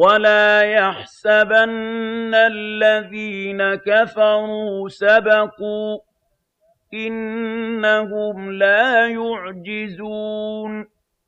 وَلَا يَحْسَبَنَّ الَّذِينَ كَفَرُوا سَبَقُوا ۚ إِنَّهُمْ لَا يُعْجِزُونَ